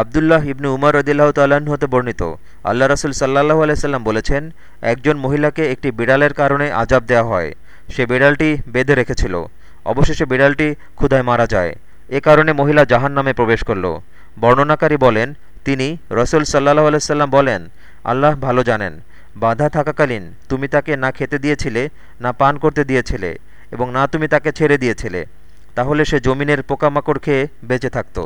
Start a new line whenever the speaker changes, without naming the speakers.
আবদুল্লাহ ইবনু উমর রদিল্লাহ তাল্লাহ্ন হতে বর্ণিত। আল্লাহ রসুল সাল্লাহ আলাইসাল্লাম বলেছেন, একজন মহিলাকে একটি বিড়ালের কারণে আজাব দেওয়া হয়। সে বিড়ালটি বেঁধে রেখেছিল। অবশেষে বিড়ালটি ক্ষুধায় মারা যায়। এ কারণে মহিলা জাহান নামে প্রবেশ করল। বর্ণনাকারী বলেন, তিনি রসুল সাল্লাহ আলাইসাল্লাম বলেন, আল্লাহ ভালো জানেন, বাধা থাকাকালীন তুমি তাকে না খেতে দিয়েছিলে, না পান করতে দিয়েছিলে এবং না তুমি তাকে ছেড়ে দিয়েছিলে। তাহলে সে জমিনের পোকামাকড় খেয়ে বেঁচে থাকত।